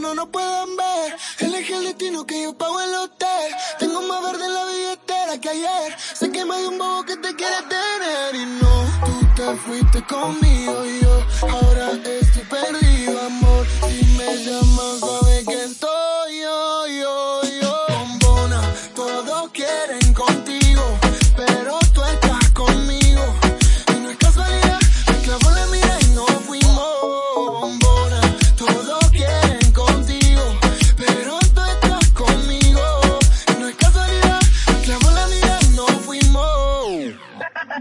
no nos puedan ver. Elegí el destino que yo pago el hotel. Tengo más verde en la billetera que ayer. Sé que me hay un bobo que te quiere tener. Y no, tú te fuiste conmigo y yo ahora estoy perdido, amor. Si me llamas, sabes que estoy yo, yo, yo. Bombona, todos quieren contigo,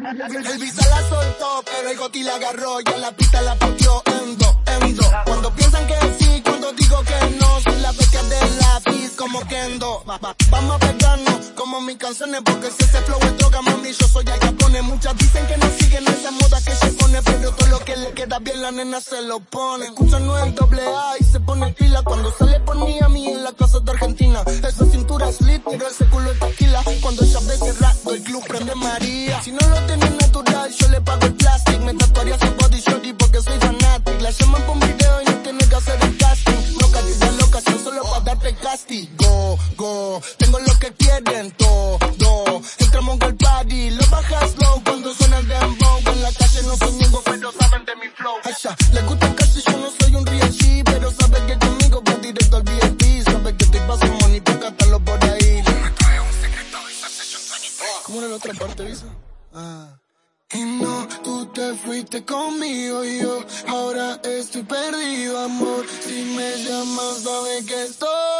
El visa la soltó, pero el goti la agarró y en la pista la pateó endo, endo. Cuando piensan que sí, cuando digo que no, soy la bestia del lápiz como Kendo. Va- va- Vamos a pegarnos como mis canciones, porque si ese flow es droga, mami, yo soy el. Muchas dicen que no siguen esa moda que se pone, pero todo lo que le queda bien la nena se lo pone. Escuchan no el doble A y se pone pila cuando sale por Miami club prende María. Si no lo tienes natural, yo le pago el plástico. Me tatuaría su body shorty porque soy fanatic. La llaman por un video y no tiene que hacer el casting. Loca, dice loca, solo para darte castigo. Go, tengo lo que quieren ¿Cómo era la otra parte, Visa? Ah. Y no, tú te fuiste conmigo y yo ahora estoy perdido, amor. Si me llamas, sabes que estoy.